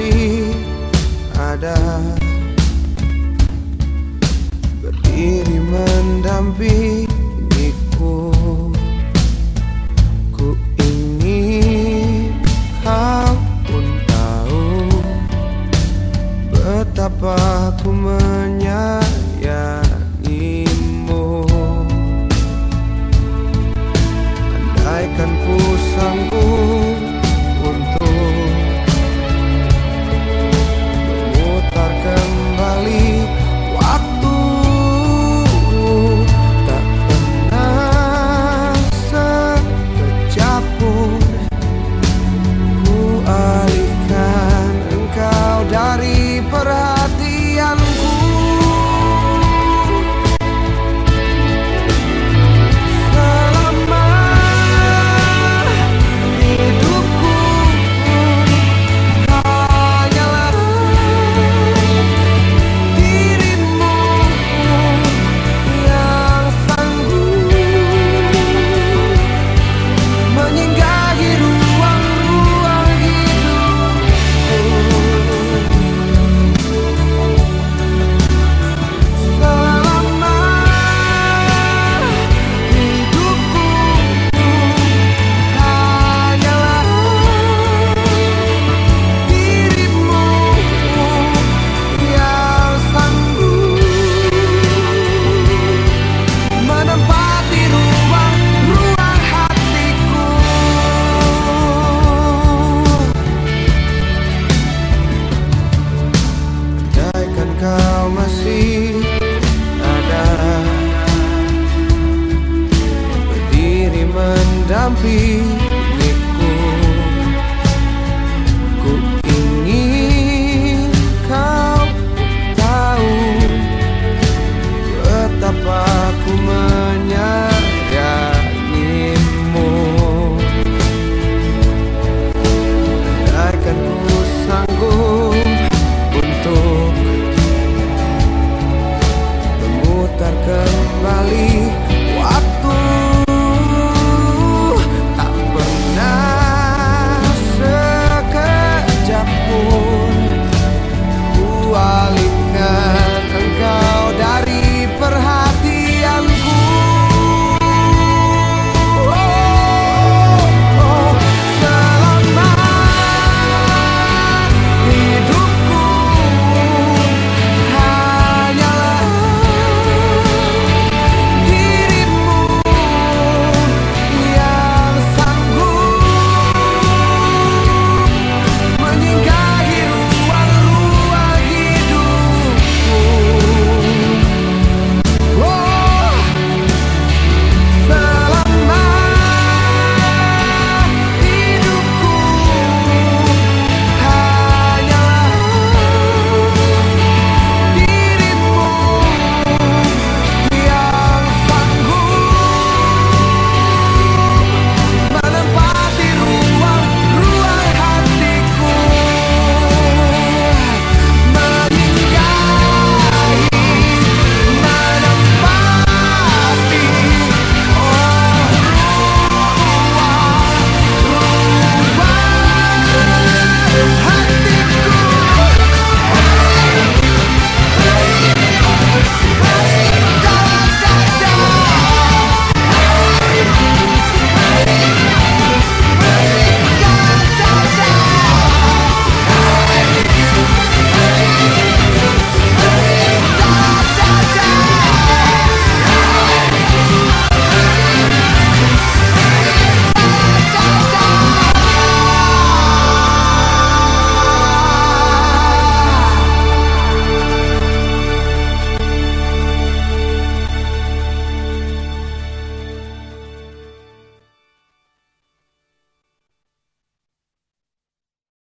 masih ada Berdiri mendampingi.